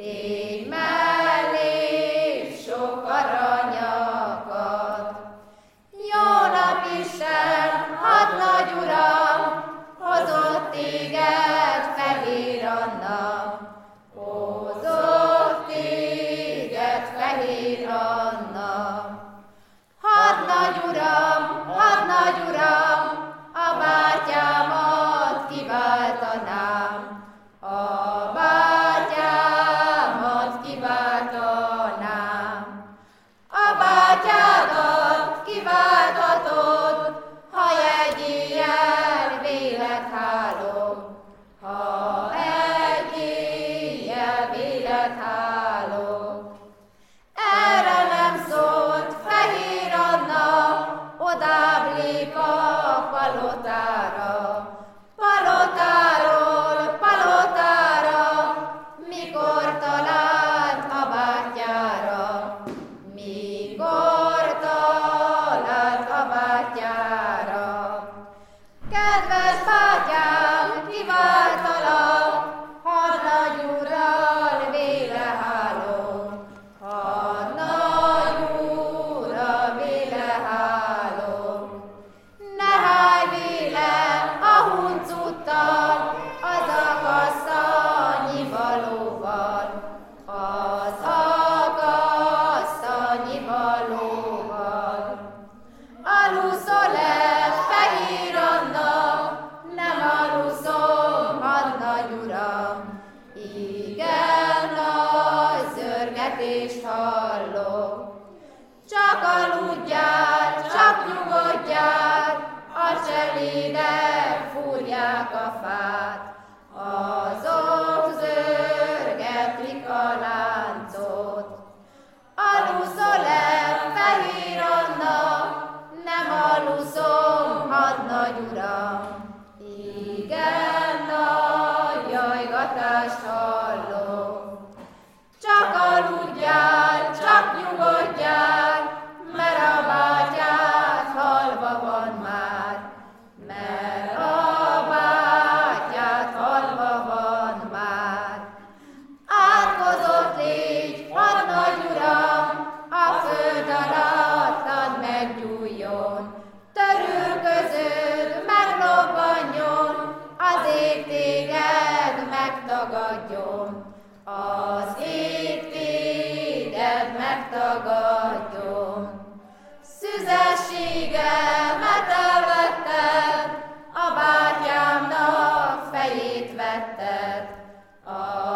Hey. Erre nem szólt fehér Anna, odább lép a nevetést hallom. Csak aludjál, csak nyugodjál, a cseléde fúrják a fát, azok zörgetik a láncot. Aluszol el, fehér Anna, nem aluszom, hadnagy uram. Igen, nagy jajgatást hallom. Végemet elvetted, a bátyámnak fejét vetted, a